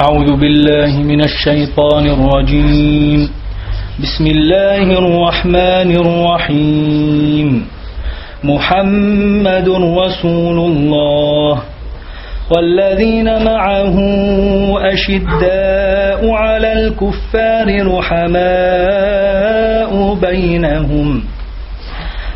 أعوذ بالله من الشيطان الرجيم. بسم الله الرحمن الرحيم. محمد رسول الله. والذين معه أشداء على الكفار رحماء بينهم.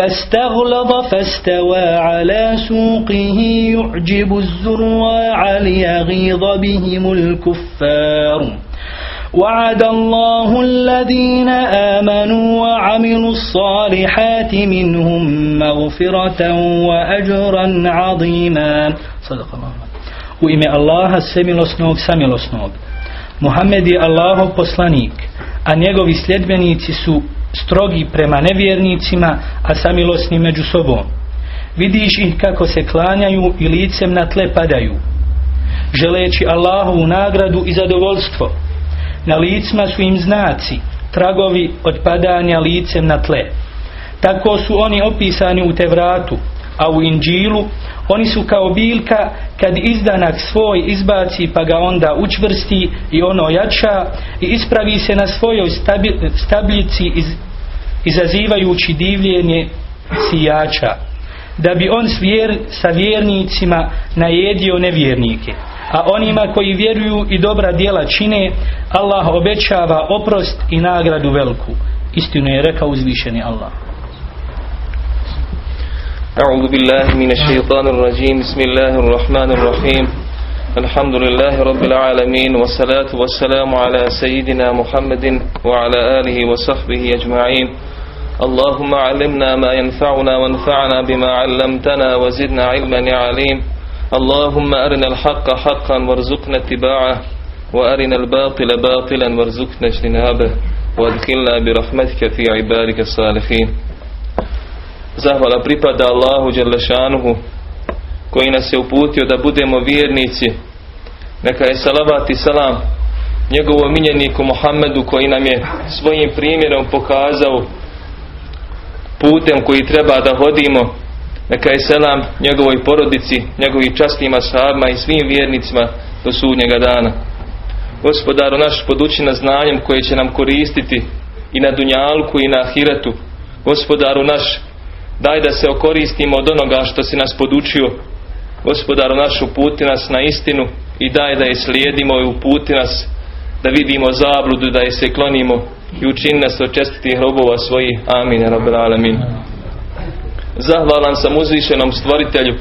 فاستغلظ فاستوى على سوقه يعجب الزرواع ليغيظ بهم الكفار. وعد الله الذين آمنوا وعملوا الصالحات منهم مغفرة وأجرا عظيما. صدق الله U ime Allaha semilosnog samilosnog. Muhammed je Allahov poslanik, a njegovi sljedbenici su strogi prema nevjernicima, a samilosni među sobom. Vidiš ih kako se klanjaju i licem na tle padaju, želeći Allahovu nagradu i zadovoljstvo. Na licima su im znaci, tragovi od padanja licem na tle. Tako su oni opisani u Tevratu, a u Inđilu oni su kao biljka kad izdanak svoj izbaci pa ga onda učvrsti i ono jača i ispravi se na svojoj stabljici iz, izazivajući divljenje sijača da bi on svjer, sa vjernicima najedio nevjernike. A onima koji vjeruju i dobra djela čine Allah obećava oprost i nagradu veliku. Istinu je rekao uzvišeni Allah أعوذ بالله من الشيطان الرجيم. بسم الله الرحمن الرحيم. الحمد لله رب العالمين والصلاة والسلام على سيدنا محمد وعلى آله وصحبه أجمعين. اللهم علمنا ما ينفعنا وانفعنا بما علمتنا وزدنا علما يا عليم. اللهم أرنا الحق حقا وارزقنا اتباعه وأرنا الباطل باطلا وارزقنا اجتنابه وادخلنا برحمتك في عبادك الصالحين. Zahvala pripada Allahu Đerlešanuhu koji nas je uputio da budemo vjernici. Neka je salavat i salam njegovom miljeniku Muhammedu koji nam je svojim primjerom pokazao putem koji treba da hodimo. Neka je selam njegovoj porodici, njegovih častnim ashabima i svim vjernicima do sudnjega dana. Gospodaru naš poduči nas znanjem koje će nam koristiti i na dunjalku i na ahiretu. Gospodaru naš Daj da se okoristimo od onoga što si nas podučio. Gospodaru naš uputi nas na istinu i daj da je slijedimo i uputi nas da vidimo zabludu, da je se klonimo i učini nas od čestitih robova svojih. Amin. Alamin. Zahvalan sam uzvišenom stvoritelju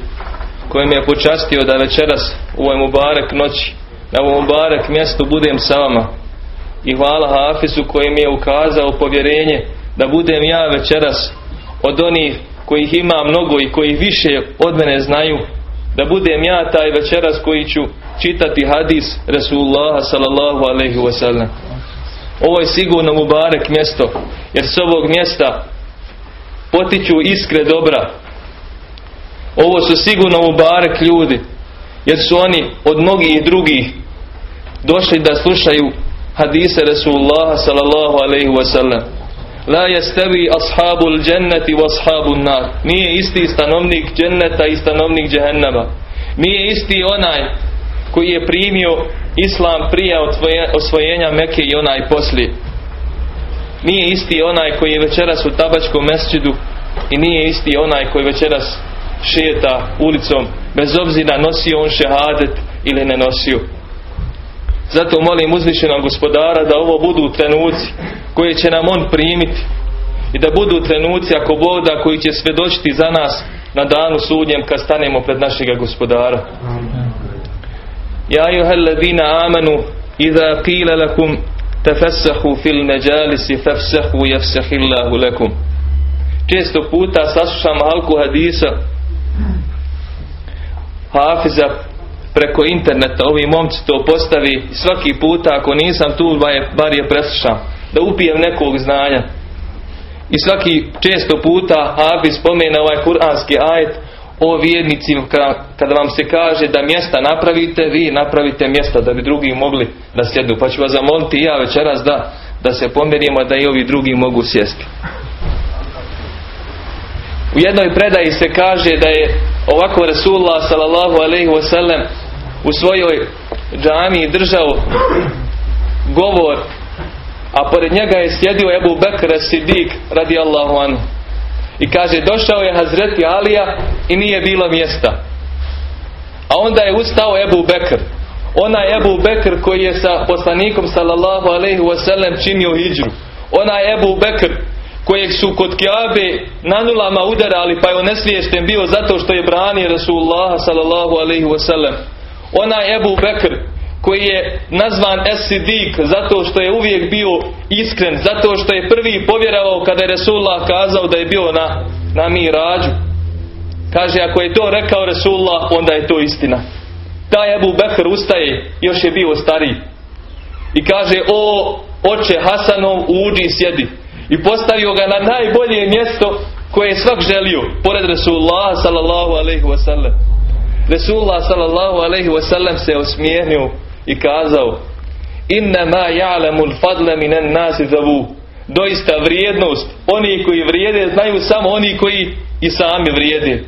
koji me je počastio da večeras u ovoj Mubarek noći na ovom Mubarek mjestu budem sa vama i hvala Hafizu koji mi je ukazao povjerenje da budem ja večeras od onih kojih ima mnogo i koji više od mene znaju da budem ja taj večeras koji ću čitati hadis Rasulullah sallallahu alaihi wasallam. Ovo je sigurno mubarek mjesto jer s ovog mjesta potiču iskre dobra. Ovo su sigurno mubarek ljudi jer su oni od mnogih drugih došli da slušaju hadise Rasulullah sallallahu alaihi wasallam La yastavi ashabul dženneti wa ashabun nar. Nije isti stanovnik dženneta i stanovnik džehennama. Nije isti onaj koji je primio islam prije osvojenja Mekke i onaj poslije. Nije isti onaj koji je večeras u tabačkom mesčidu i nije isti onaj koji večeras šeta ulicom bez obzira nosio on šehadet ili ne nosio. Zato molim uzvišenog gospodara da ovo budu trenuci koje će nam on primiti i da budu trenuci ako Bog da koji će svjedočiti za nas na danu sudnjem kad stanemo pred našega gospodara. Ja ladina amanu idha qila lakum tafassahu fil majalisi fafsahu yafsahillahu lakum. Često puta saslušam halku hadisa Hafiza preko interneta. Ovi momci to postavi svaki puta ako nisam tu bar je, preslušam da upijem nekog znanja. I svaki često puta Hafiz spomene ovaj kuranski ajet o vjernici kada vam se kaže da mjesta napravite vi napravite mjesta da bi drugi mogli da sjednu pa ću vas zamoliti i ja večeras da, da se pomerimo da i ovi drugi mogu sjesti. U jednoj predaji se kaže da je ovako Rasulullah sallallahu alaihi wasallam u svojoj džamiji držao govor a pored njega je sjedio Ebu Bekr Sidik radi Allahu i kaže došao je Hazreti Alija i nije bilo mjesta. A onda je ustao Ebu Bekr. Onaj Ebu Bekr koji je sa poslanikom sallallahu alaihi wasallam činio hijđru. Onaj Ebu Bekr kojeg su kod Kjabe na nulama udarali pa je on nesviješten bio zato što je branio Rasulullah sallallahu alaihi wasallam. Onaj Ebu Bekr koji je nazvan Esidik zato što je uvijek bio iskren zato što je prvi povjerovao kada je Resulullah kazao da je bio na, na mirađu. Kaže ako je to rekao Resulullah onda je to istina. Taj Ebu Bekr ustaje još je bio stariji. I kaže o oče Hasanov uđi sjedi i postavio ga na najbolje mjesto koje je svak želio pored Resulullah sallallahu alaihi wasallam Resulullah sallallahu alaihi wasallam se osmijenio i kazao inna ma ja'lamul fadla minan nasi zavu. Doista vrijednost oni koji vrijede znaju samo oni koji i sami vrijede.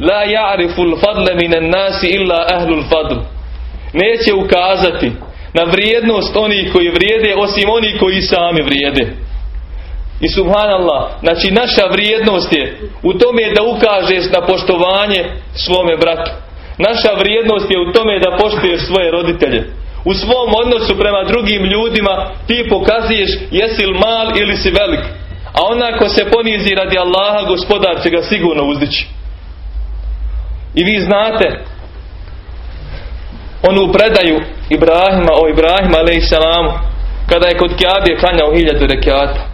La ja'riful fadla minan nasi illa ahlul fadl neće ukazati na vrijednost onih koji vrijede osim oni koji sami vrijede i subhanallah, znači naša vrijednost je u tome da ukažeš na poštovanje svome bratu. Naša vrijednost je u tome da poštuješ svoje roditelje. U svom odnosu prema drugim ljudima ti pokazuješ jesi li mal ili si velik. A onaj ko se ponizi radi Allaha, gospodar će ga sigurno uzdići. I vi znate onu predaju Ibrahima o Ibrahima a.s. kada je kod Kjabije klanjao hiljadu rekiata.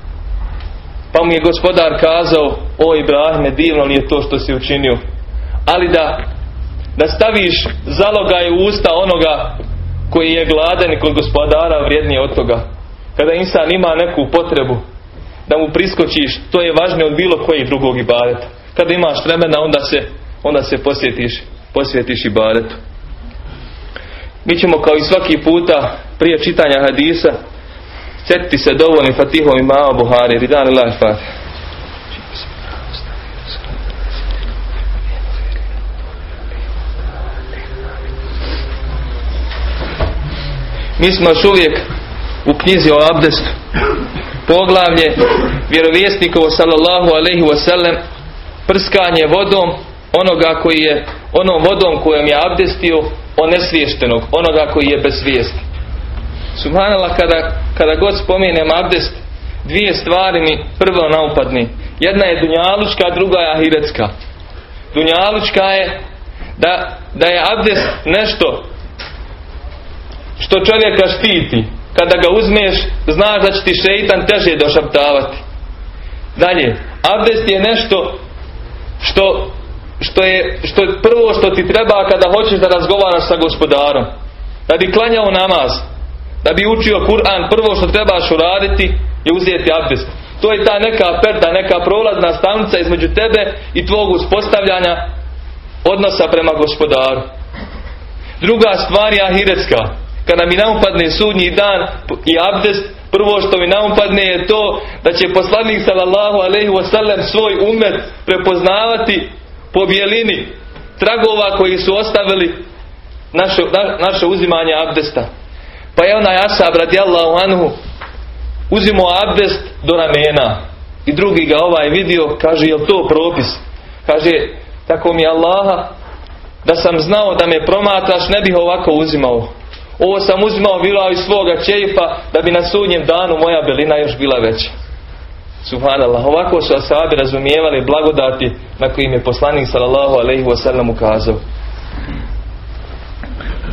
Pa mu je gospodar kazao, o Ibrahime, divno li je to što si učinio. Ali da, da staviš zalogaj u usta onoga koji je gladan i kod gospodara vrijednije od toga. Kada insan ima neku potrebu, da mu priskočiš, to je važnije od bilo kojeg drugog ibadeta. Kada imaš vremena, onda se, onda se posjetiš, posjetiš ibadetu. Mi ćemo kao i svaki puta prije čitanja hadisa Sjetiti se dovoljnim Fatihom imama Buhari. Ridan Allah Fatih. Mi smo još uvijek u knjizi o abdestu. Poglavlje vjerovjesnikovo sallallahu alaihi wasallam prskanje vodom onoga koji je onom vodom kojom je abdestio onesviještenog, onoga koji je bez svijesti. Subhanallah kada, kada god spomenem abdest dvije stvari mi prvo naupadni. Jedna je dunjalučka, druga je ahiretska. Dunjalučka je da, da je abdest nešto što čovjeka štiti. Kada ga uzmeš, znaš da će ti šeitan teže došaptavati. Dalje, abdest je nešto što, što je što je prvo što ti treba kada hoćeš da razgovaraš sa gospodarom. Da bi klanjao namaz, da bi učio Kur'an, prvo što trebaš uraditi je uzeti abdest. To je ta neka perda, neka prolazna stanica između tebe i tvog uspostavljanja odnosa prema gospodaru. Druga stvar je ahiretska. Kada mi naupadne sudnji dan i abdest, prvo što mi naupadne je to da će poslanik sallallahu alaihi wasallam svoj umet prepoznavati po bijelini tragova koji su ostavili naše, naše uzimanje abdesta. Pa je onaj Asab radijallahu anhu uzimo abdest do ramena. I drugi ga ovaj vidio, kaže, jel to propis? Kaže, tako mi Allaha, da sam znao da me promatraš, ne bih ovako uzimao. Ovo sam uzimao bila iz svoga čefa, da bi na sudnjem danu moja belina još bila veća. Subhanallah. Ovako su asabi razumijevali blagodati na kojim je poslanik sallallahu alaihi wasallam ukazao.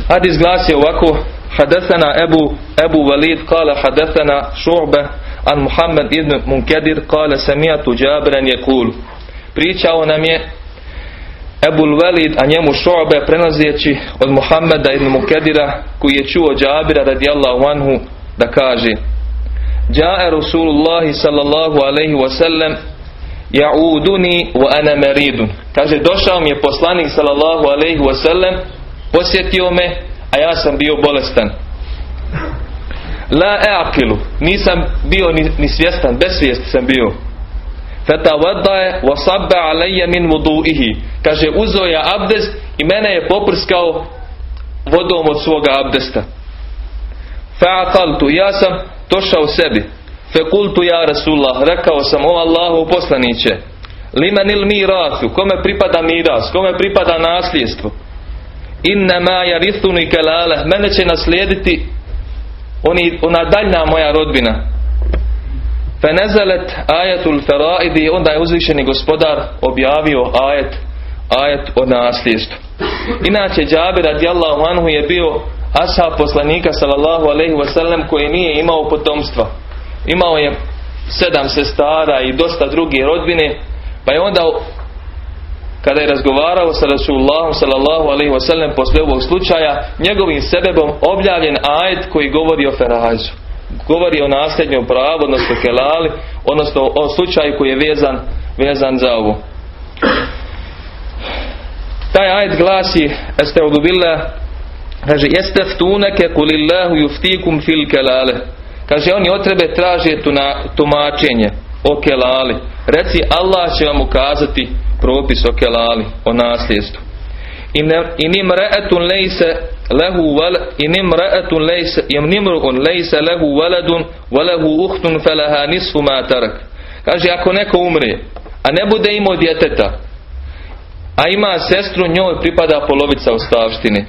Hadis glasi ovako حدثنا أبو, أبو وليد قال حدثنا شعبة عن محمد بن منكدر قال سمعت جابرا يقول pričao nam je Ebul Velid, a njemu šobe prelazeći od Muhammeda ibn Mukedira koji je čuo Džabira radijallahu anhu da kaže Ja'a Rasulullahi sallallahu alaihi wasallam ja'uduni wa ana meridun. Kaže, došao mi je poslanik sallallahu alaihi wasallam, posjetio me, a ja sam bio bolestan. La e'akilu, nisam bio ni, ni svjestan, bez svijesti sam bio. Fetawaddaje wa sabba alejje min vudu'ihi. Kaže, uzeo je abdest i mene je poprskao vodom od svoga abdesta. Fa'akaltu, ja sam došao sebi. Fekultu ja Rasulullah, rekao sam o Allahu poslaniće. Limanil mirasu, kome pripada miras, kome pripada nasljedstvo. Inna ma yarithuni kalala, mene će naslijediti oni, ona daljna moja rodbina. Fenezalet ajetul faraidi, onda je uzvišeni gospodar objavio ajet, ajet o nasljedstvu. Inače, Džabir radijallahu anhu je bio ashab poslanika sallallahu alaihi wasallam koji nije imao potomstva. Imao je sedam sestara i dosta druge rodbine, pa je onda kada je razgovarao sa Rasulullahom sallallahu alaihi wasallam posle ovog slučaja, njegovim sebebom objavljen ajet koji govori o Ferajzu. Govori o nasljednjom pravu, odnosno kelali, odnosno o slučaju koji je vezan, vezan za ovo. Taj ajet glasi, este billah, kaže, jeste ftuneke kulillahu juftikum fil kelale. Kaže, oni od tebe traže tumačenje o kelali. Reci, Allah će vam ukazati propis o kelali, o nasljedstvu. In imra'atun laysa lahu wal in imra'atun laysa yamnimru'un laysa lahu waladun wa lahu ukhtun falaha nisfu ma tarak. Kaže ako neko umre, a ne bude imao djeteta, a ima sestru, njoj pripada polovica ostavštine.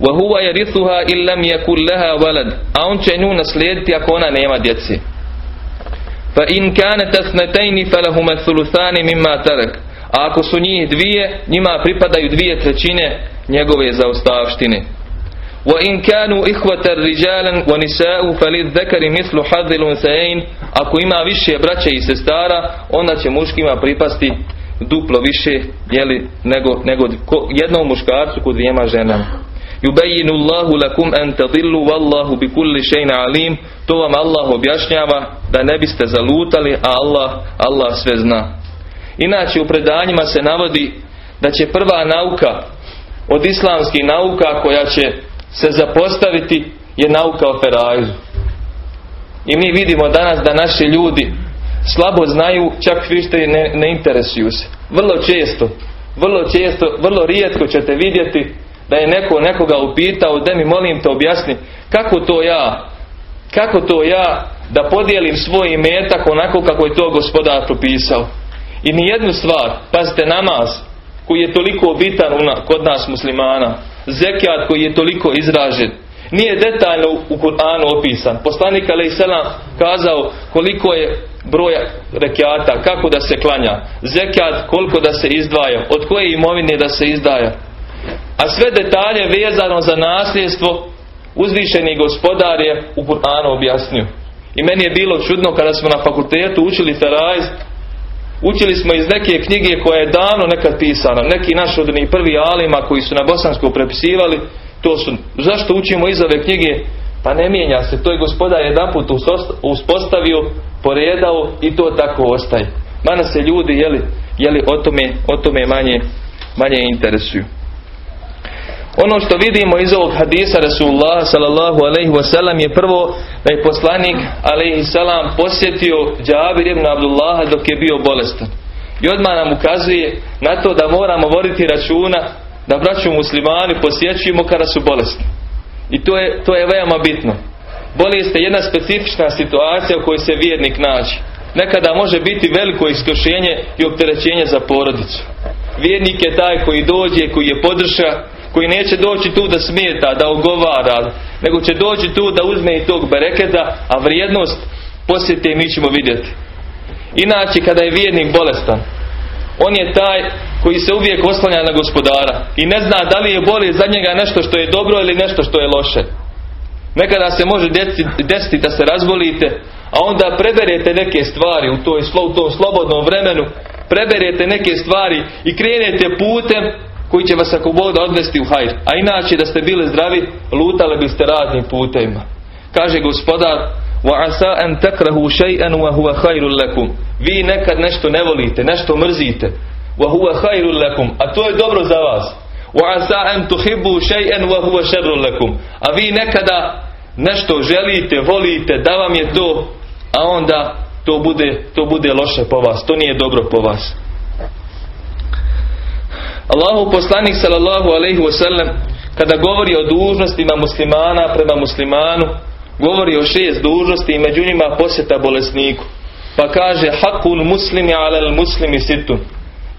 Wa huwa yarithuha in lam yakul laha walad. A on će nju naslijediti ako ona nema djece. Fa in kanat athnatayn falahuma thuluthani mimma tarak A ako su njih dvije, njima pripadaju dvije trećine njegove zaostavštine. وإن كانوا إخوة رجالا ونساء فللذكر مثل حظ الأنثيين ako ima više braće i sestara onda će muškima pripasti duplo više jeli, nego, nego jednom muškarcu kod dvijema ženama Yubajinu Allahu lakum an tadillu wallahu bi kulli shay'in alim to vam Allah objašnjava da ne biste zalutali a Allah, Allah sve zna Inače u predanjima se navodi da će prva nauka od islamskih nauka koja će se zapostaviti je nauka o ferajzu. I mi vidimo danas da naši ljudi slabo znaju, čak više ne, ne interesuju se. Vrlo često, vrlo često, vrlo rijetko ćete vidjeti da je neko nekoga upitao, da mi molim te objasni kako to ja, kako to ja da podijelim svoj imetak onako kako je to gospodar propisao. I ni jednu stvar, pazite namaz, koji je toliko bitan kod nas muslimana, zekijat koji je toliko izražen, nije detaljno u Kur'anu opisan. Poslanik a.s. kazao koliko je broja rekiata, kako da se klanja, zekijat koliko da se izdvaja, od koje imovine da se izdaja. A sve detalje vezano za nasljedstvo uzvišeni gospodar je u Kur'anu objasnio. I meni je bilo čudno kada smo na fakultetu učili Ferajz, Učili smo iz neke knjige koja je davno nekad pisana, neki naš od prvi alima koji su na bosansku prepisivali, to su, zašto učimo iz ove knjige? Pa ne mijenja se, to je gospodar jedan put uspostavio, poredao i to tako ostaje. Mana se ljudi jeli, jeli o, tome, o tome manje, manje interesuju. Ono što vidimo iz ovog hadisa Rasulullah sallallahu alaihi wasallam je prvo da je poslanik alaihi salam posjetio Džabir ibn Abdullaha dok je bio bolestan. I odmah nam ukazuje na to da moramo voditi računa da braću muslimani posjećujemo kada su bolesni. I to je, to je veoma bitno. Bolest je jedna specifična situacija u kojoj se vjernik nađe. Nekada može biti veliko iskušenje i opterećenje za porodicu. Vjernik je taj koji dođe, koji je podrša, koji neće doći tu da smeta, da ogovara, nego će doći tu da uzme i tog bereketa, a vrijednost posjete mi ćemo vidjeti. Inače, kada je vjernik bolestan, on je taj koji se uvijek oslanja na gospodara i ne zna da li je bolje za njega nešto što je dobro ili nešto što je loše. Nekada se može desiti, da se razbolite, a onda preberete neke stvari u, toj, u tom slobodnom vremenu, preberete neke stvari i krenete putem koji će vas ako Bog da odvesti u hajr. A inače da ste bili zdravi, lutali biste raznim putevima. Kaže gospodar, وَعَسَا أَن تَكْرَهُ شَيْئًا وَهُوَ خَيْرٌ لَكُمْ Vi nekad nešto ne volite, nešto mrzite. وَهُوَ خَيْرٌ لَكُمْ A to je dobro za vas. وَعَسَا أَن تُحِبُّوا شَيْئًا وَهُوَ شَرٌ لَكُمْ A vi nekada nešto želite, volite, da vam je to, a onda to bude, to bude loše po vas. To nije dobro po vas. Allahu poslanik sallallahu alaihi wasallam kada govori o dužnostima muslimana prema muslimanu govori o šest dužnosti i među njima posjeta bolesniku pa kaže hakul muslimi alal muslimi situn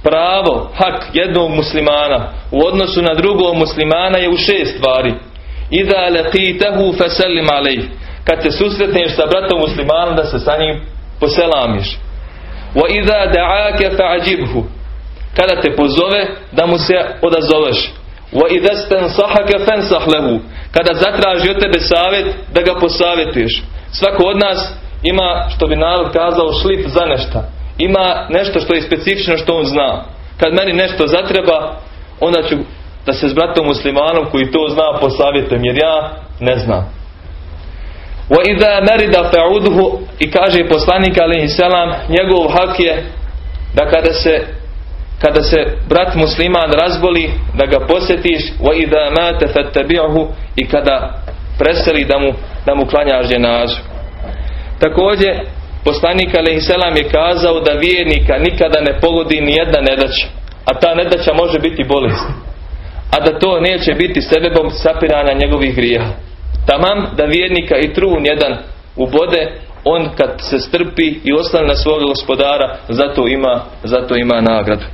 pravo, hak jednog muslimana u odnosu na drugog muslimana je u šest stvari Ida laqitahu fasallim alayh. Kad se susretneš sa bratom muslimanom da se sa njim poselamiš. Wa idha da'aka fa'ajibhu. Kada te pozove da mu se odazoveš. Idha stansahaka fansah lahu. Kada zatraži od tebe savjet da ga posavjetuješ. Svako od nas ima što bi narod kazao šlip za nešto. Ima nešto što je specifično što on zna. Kad meni nešto zatreba, onda ću da se s bratom muslimanom koji to zna posavjetujem jer ja ne znam. Idha marida fa'udhu i kaže poslanik selam njegov hak je da kada se kada se brat musliman razboli da ga posjetiš wa idha mata fattabi'hu i kada preseli da mu da mu klanjaš dženazu. Također poslanik alejhi selam je kazao da vjernika nikada ne pogodi ni jedna nedaća, a ta nedaća može biti bolest a da to neće biti sebebom sapiranja njegovih grijeha. Tamam da vjernika i trun jedan ubode, on kad se strpi i ostane na svoga gospodara, zato ima, zato ima nagradu.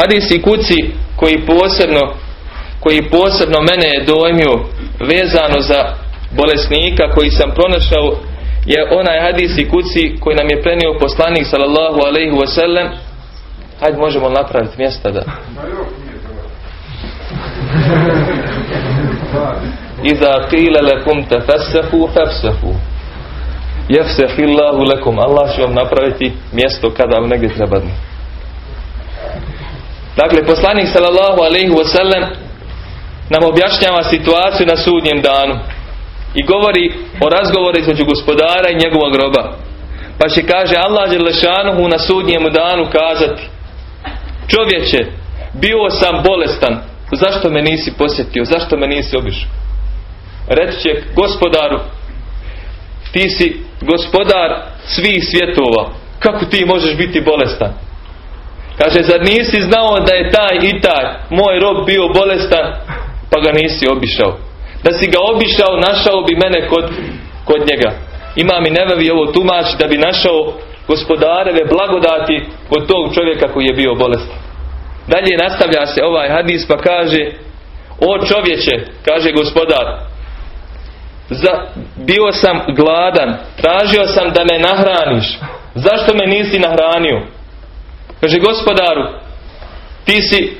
Hadis i kuci koji posebno koji posebno mene je dojmio vezano za bolesnika koji sam pronašao je onaj hadis i kuci koji nam je prenio poslanik sallallahu alaihi wasallam. Hajde možemo napraviti mjesta da Iza qila lakum tafassahu fafsahu. Jefsehillahu lakum. Allah će vam napraviti mjesto kada vam negdje treba Dakle, poslanik sallallahu alaihi wasallam nam objašnjava situaciju na sudnjem danu i govori o razgovoru između gospodara i njegovog groba. Pa će kaže Allah Đelešanuhu na sudnjemu danu kazati čovječe, bio sam bolestan, zašto me nisi posjetio, zašto me nisi obišao? Reći će gospodaru, ti si gospodar svih svjetova, kako ti možeš biti bolestan? Kaže, zar nisi znao da je taj i taj moj rob bio bolestan, pa ga nisi obišao? Da si ga obišao, našao bi mene kod, kod njega. Ima mi nevevi ovo tumači da bi našao gospodareve blagodati kod tog čovjeka koji je bio bolestan. Dalje nastavlja se ovaj hadis pa kaže O čovječe, kaže gospodar za, bio sam gladan, tražio sam da me nahraniš. Zašto me nisi nahranio? Kaže gospodaru, ti si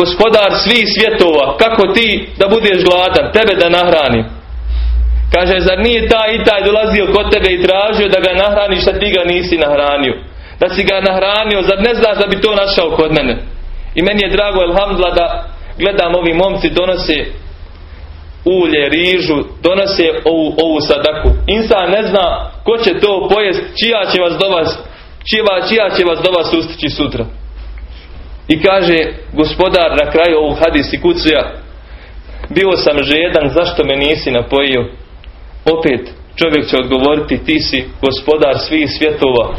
gospodar svih svjetova, kako ti da budeš gladan, tebe da nahrani. Kaže, zar nije taj i taj dolazio kod tebe i tražio da ga nahraniš, a ti ga nisi nahranio. Da si ga nahranio, zar ne znaš da bi to našao kod mene? I meni je drago, elhamdla, da gledam ovi momci donose ulje, rižu, donose ovu, ovu sadaku. Insan ne zna ko će to pojest, čija će vas do vas, čija, čija će vas do vas ustići sutra. I kaže gospodar na kraju ovog hadisi kucija bio sam žedan, zašto me nisi napojio? Opet čovjek će odgovoriti ti si gospodar svih svjetova.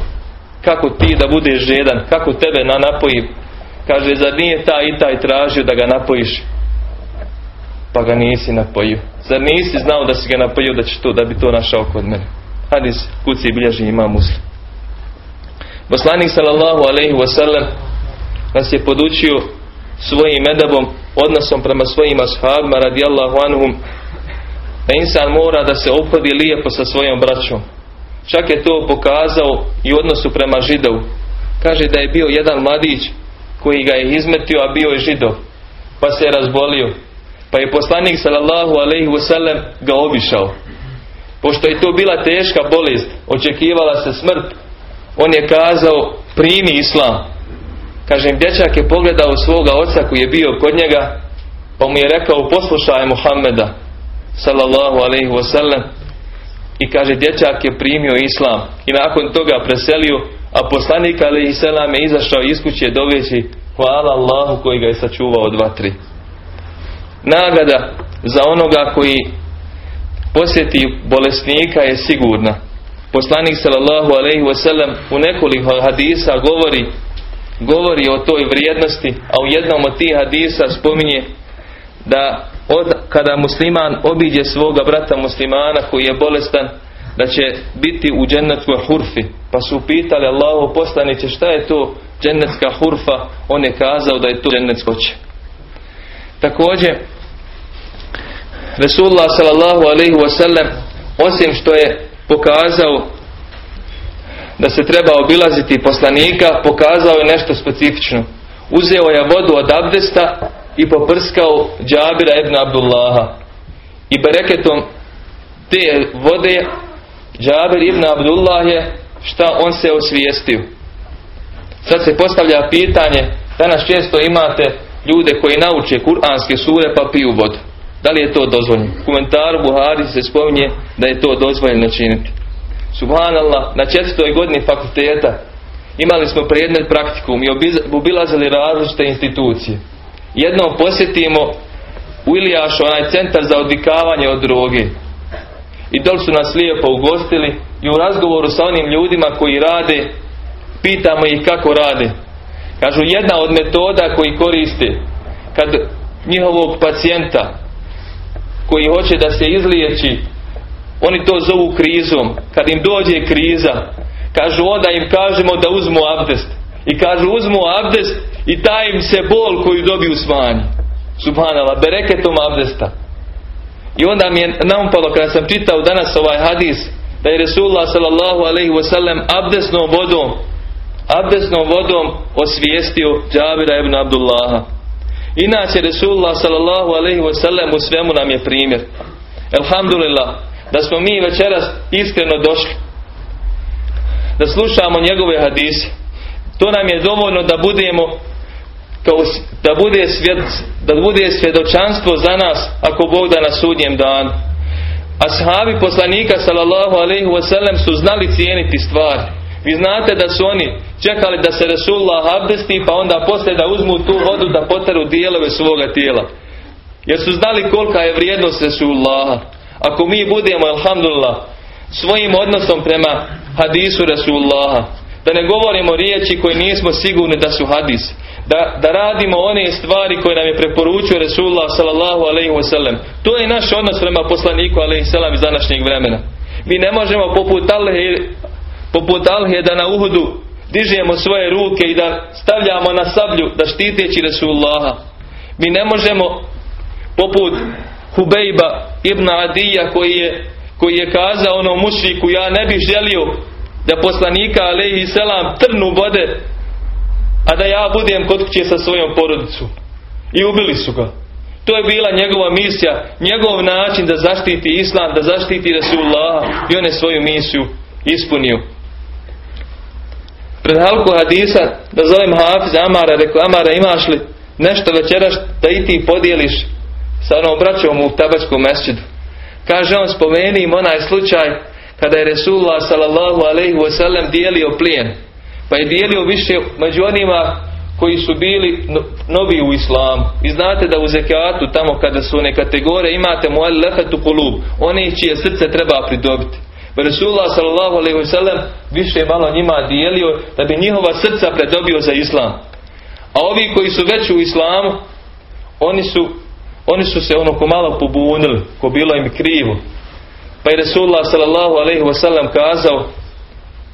Kako ti da budeš žedan? Kako tebe na napojim? Kaže, zar nije taj i taj tražio da ga napojiš? Pa ga nisi napojio. Zar nisi znao da si ga napojio da, će to, da bi to našao kod mene? Hadis kuci bilježi ima muslim. Poslanik sallallahu alaihi wasallam nas je podučio svojim edabom, odnosom prema svojim ashabima radijallahu anhum, da insan mora da se ophodi lijepo sa svojom braćom. Čak je to pokazao i odnosu prema židovu. Kaže da je bio jedan mladić koji ga je izmetio, a bio je židov. pa se je razbolio. Pa je poslanik sallallahu alaihi wasallam ga obišao. Pošto je to bila teška bolest, očekivala se smrt, on je kazao primi islam. Kažem, dječak je pogledao svoga oca koji je bio kod njega, pa mu je rekao poslušaj Muhammeda sallallahu alaihi wasallam. I kaže dječak je primio islam. I nakon toga preselio a poslanik alaihi je izašao iz kuće doveći hvala Allahu koji ga je sačuvao od vatri nagrada za onoga koji posjeti bolesnika je sigurna poslanik sallallahu alaihi wasallam u nekoliko hadisa govori govori o toj vrijednosti a u jednom od tih hadisa spominje da od, kada musliman obiđe svoga brata muslimana koji je bolestan da će biti u džennetskoj hurfi. Pa su pitali Allahu poslaniće šta je to džennetska hurfa? On je kazao da je to džennetsko će također Resulullah sallallahu alaihi wasallam osim što je pokazao da se treba obilaziti poslanika pokazao je nešto specifično. Uzeo je vodu od abdesta i poprskao Džabira ibn Abdullaha. I bereketom te vode Džabir ibn Abdullah je šta on se osvijestio. Sad se postavlja pitanje danas često imate ljude koji nauče kuranske sure pa piju vodu da li je to dozvoljeno? U komentaru Buhari se spominje da je to dozvoljeno činiti. Subhanallah na četvrtoj godini fakulteta imali smo predmet praktikum i obilazili različite institucije. Jednom posjetimo u Ilijašu onaj centar za odvikavanje od droge. I dol su nas lijepo ugostili i u razgovoru sa onim ljudima koji rade pitamo ih kako rade. Kažu jedna od metoda koji koriste kad njihovog pacijenta koji hoće da se izliječi. Oni to zovu krizom. Kad im dođe kriza kažu onda im kažemo da uzmu abdest. I kažu uzmu abdest i taj im se bol koju dobiju smanji subhanallah bereketom abdesta. I onda mi je naumpalo kada sam čitao danas ovaj hadis da je Resulullah sallallahu alaihi abdesnom vodom abdesnom vodom osvijestio Džabira ibn Abdullaha inače Resulullah sallallahu alaihi wasallam u svemu nam je primjer. Alhamdulillah da smo mi večeras iskreno došli da slušamo njegove hadise. To nam je dovoljno da budemo kao, da bude svjed, da bude svjedočanstvo za nas ako Bog da na sudnjem danu. Ashabi poslanika sallallahu alaihi wasallam su znali cijeniti stvari. Vi znate da su oni čekali da se Resulullah abdesti pa onda poslije da uzmu tu vodu da poteru dijelove svoga tijela. Jer su znali kolika je vrijednost Resulullaha ako mi budemo alhamdulillah svojim odnosom prema hadisu Resulullaha da ne govorimo riječi koje nismo sigurni da su hadis da, da radimo one stvari koje nam je preporučio Resulullah sallallahu alaihi wasallam. To je naš odnos prema poslaniku alaihi iz današnjeg vremena. Mi ne možemo poput Alhe, poput Alhe da na uhudu dižemo svoje ruke i da stavljamo na sablju da štiteći Resulullaha. Mi ne možemo poput Hubejba ibn Adija koji je, koji je kazao onom mušriku ja ne bih želio da poslanika alaihi selam trnu vode a da ja budem kod kuće sa svojom porodicom. I ubili su ga. To je bila njegova misija njegov način da zaštiti islam da zaštiti Rasulullah i on je svoju misiju ispunio pred halku hadisa da zovem Hafiz Amara rekao Amara imaš li nešto večeraš da i ti podijeliš sa onom braćom u tabačkom mesčidu? Kaže on spomeni im onaj slučaj kada je Resulullah sallallahu alaihi wasallam dijelio plijen pa je dijelio više među onima koji su bili novi u islamu. I znate da u zekatu tamo kada su one kategorije imate mu lehatu kulub one čije srce treba pridobiti Resulullah sallallahu alaihi wasallam više malo njima dijelio da bi njihova srca predobio za islam. A ovi koji su već u islamu oni su oni su se ono ko malo pobunili ko bilo im krivo. Pa je Resulullah sallallahu alaihi kazao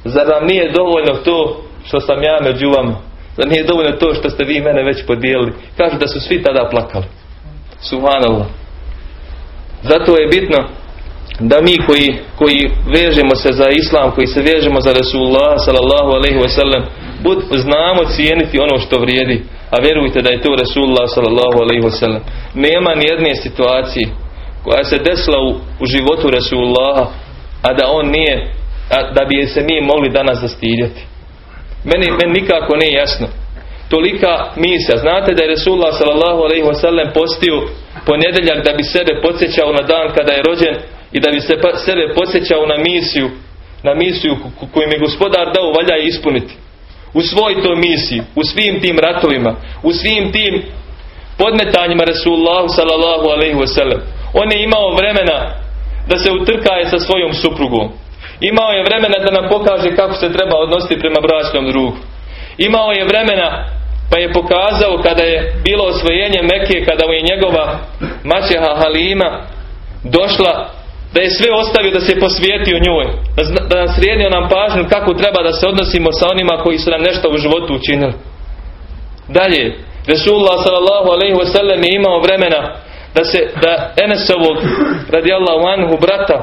zar nam nije dovoljno to što sam ja među vama? Zar nije dovoljno to što ste vi mene već podijelili? Kažu da su svi tada plakali. Subhanallah. Zato je bitno da mi koji, koji vežemo se za islam koji se vežemo za Resulullah sallallahu alaihi wasallam bud znamo cijeniti ono što vrijedi a vjerujte da je to Resulullah sallallahu alaihi wasallam. Nema ni jedne situacije koja se desila u, u životu Resulullaha, a da on nije, a da bi se mi mogli danas zastidjeti. Meni, meni nikako nije jasno. Tolika misija. Znate da je Resulullah sallallahu alaihi wasallam postio ponedjeljak da bi sebe podsjećao na dan kada je rođen i da bi se pa- sebe podsjećao na misiju na misiju koju mi gospodar dao valja ispuniti u svoj toj misiji, u svim tim ratovima, u svim tim podmetanjima Resulullahu sallallahu alaihi wasallam. On je imao vremena da se utrkaje sa svojom suprugom. Imao je vremena da nam pokaže kako se treba odnositi prema bračnom drugu. Imao je vremena pa je pokazao kada je bilo osvojenje Mekije, kada je njegova maćeha Halima došla da je sve ostavio da se posvijetio njoj, da, zna- da nam srijedio nam pažnju kako treba da se odnosimo sa onima koji su nam nešto u životu učinili. Dalje, Resulullah sallallahu alaihi wasallam je imao vremena da se, da Enesovog radijallahu anhu brata,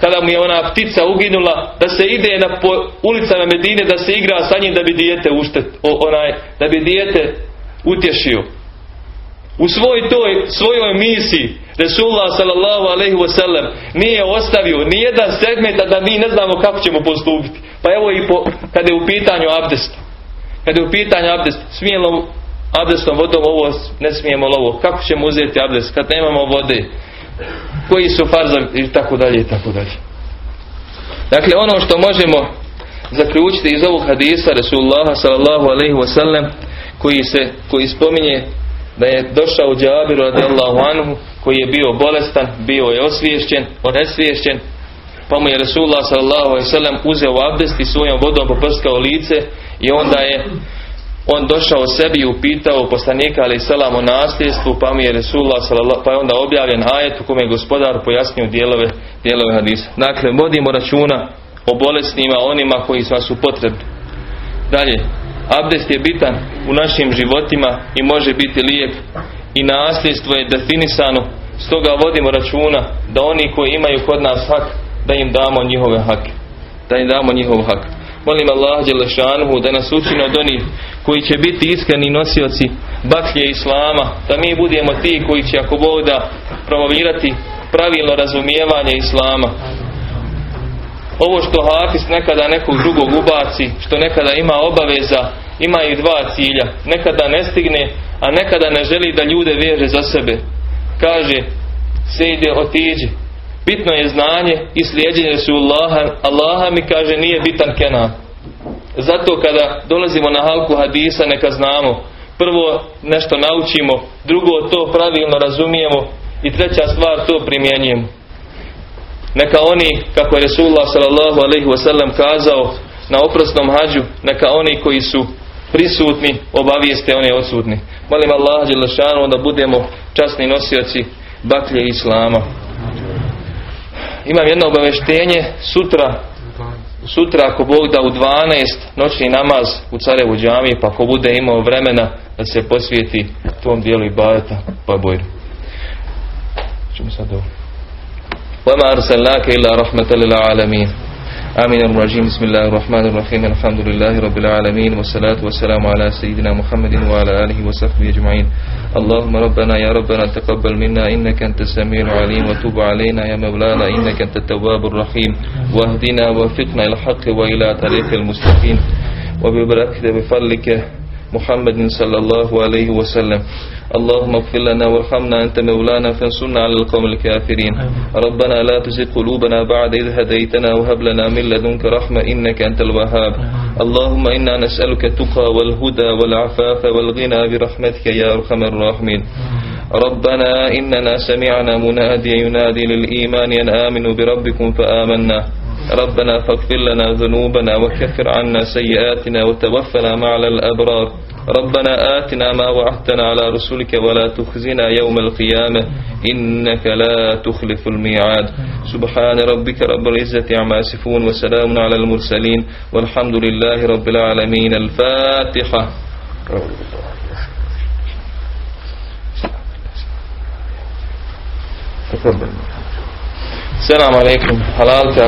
kada mu je ona ptica uginula, da se ide na po ulicama Medine da se igra sa njim da bi dijete uštet, o, onaj, da bi dijete utješio. U svoj toj, svojoj misiji Resulullah sallallahu alaihi wasallam nije ostavio ni jedan segment da mi ne znamo kako ćemo postupiti. Pa evo i po, kada je u pitanju abdest. Kada je u pitanju abdest, smijemo abdestom vodom ovo, ne smijemo ovo. Kako ćemo uzeti abdest kad nemamo vode? Koji su farzovi i tako dalje i tako dalje. Dakle, ono što možemo zaključiti iz ovog hadisa Resulullaha sallallahu alaihi wasallam koji se, koji spominje da je došao Džabir radijallahu anhu koji je bio bolestan, bio je osviješćen, onesviješćen, pa mu je Resulullah sellem uzeo abdest i svojom vodom poprskao lice i onda je on došao sebi i upitao poslanika ali selam o nasljedstvu pa mu je Resulullah pa je onda objavljen ajet u kome je gospodar pojasnio dijelove dijelove hadisa. Dakle, vodimo računa o bolesnima, onima koji su vas u potrebi. Dalje, abdest je bitan u našim životima i može biti lijek. I nasljedstvo je definisano. Stoga vodimo računa da oni koji imaju kod nas hak da im damo njihove hake. Da im damo njihov hak. Molim Allah Đelešanuhu da nas učini od onih koji će biti iskreni nosioci baklje Islama da mi budemo ti koji će ako Bog da promovirati pravilno razumijevanje Islama ovo što Hafiz nekada nekog drugog ubaci, što nekada ima obaveza, ima i dva cilja. Nekada ne stigne, a nekada ne želi da ljude veže za sebe. Kaže, se ide otiđi. Bitno je znanje i slijedjenje su Allaha. Allaha mi kaže nije bitan kenan. Zato kada dolazimo na halku hadisa neka znamo. Prvo nešto naučimo, drugo to pravilno razumijemo i treća stvar to primjenjujemo neka oni, kako je Resulullah sallallahu alaihi kazao na oprosnom hađu, neka oni koji su prisutni obavijeste one odsutni. Molim Allah Đelešanu da budemo časni nosioci baklje Islama. Imam jedno obaveštenje, sutra sutra ako Bog da u 12 noćni namaz u Carevu džami pa ako bude imao vremena da se posvijeti tom dijelu ibadeta pa bojru. Čemu sad ovo? وما أرسلناك إلا رحمة للعالمين. آمين الرجيم. بسم الله الرحمن الرحيم. الحمد لله رب العالمين والصلاة والسلام على سيدنا محمد وعلى آله وصحبه أجمعين. اللهم ربنا يا ربنا تقبل منا إنك أنت السميع العليم وتب علينا يا مولانا إنك أنت التواب الرحيم. واهدنا ووفقنا إلى الحق وإلى طريق المستقيم. وببركة بفضلك محمد صلى الله عليه وسلم. اللهم اغفر لنا وارحمنا أنت مولانا فانصرنا على القوم الكافرين. ربنا لا تزغ قلوبنا بعد إذ هديتنا وهب لنا من لدنك رحمة إنك أنت الوهاب. اللهم إنا نسألك التقى والهدى والعفاف والغنى برحمتك يا أرحم الراحمين. ربنا إننا سمعنا مناديا ينادي للإيمان أن آمنوا بربكم فآمنا. ربنا فاغفر لنا ذنوبنا وكفر عنا سيئاتنا وتوفنا مع الأبرار. ربنا آتنا ما وعدتنا على رسلك ولا تخزنا يوم القيامة. إنك لا تخلف الميعاد. سبحان ربك رب العزة عما يصفون وسلام على المرسلين. والحمد لله رب العالمين. الفاتحة. تفضل. السلام عليكم. حلالك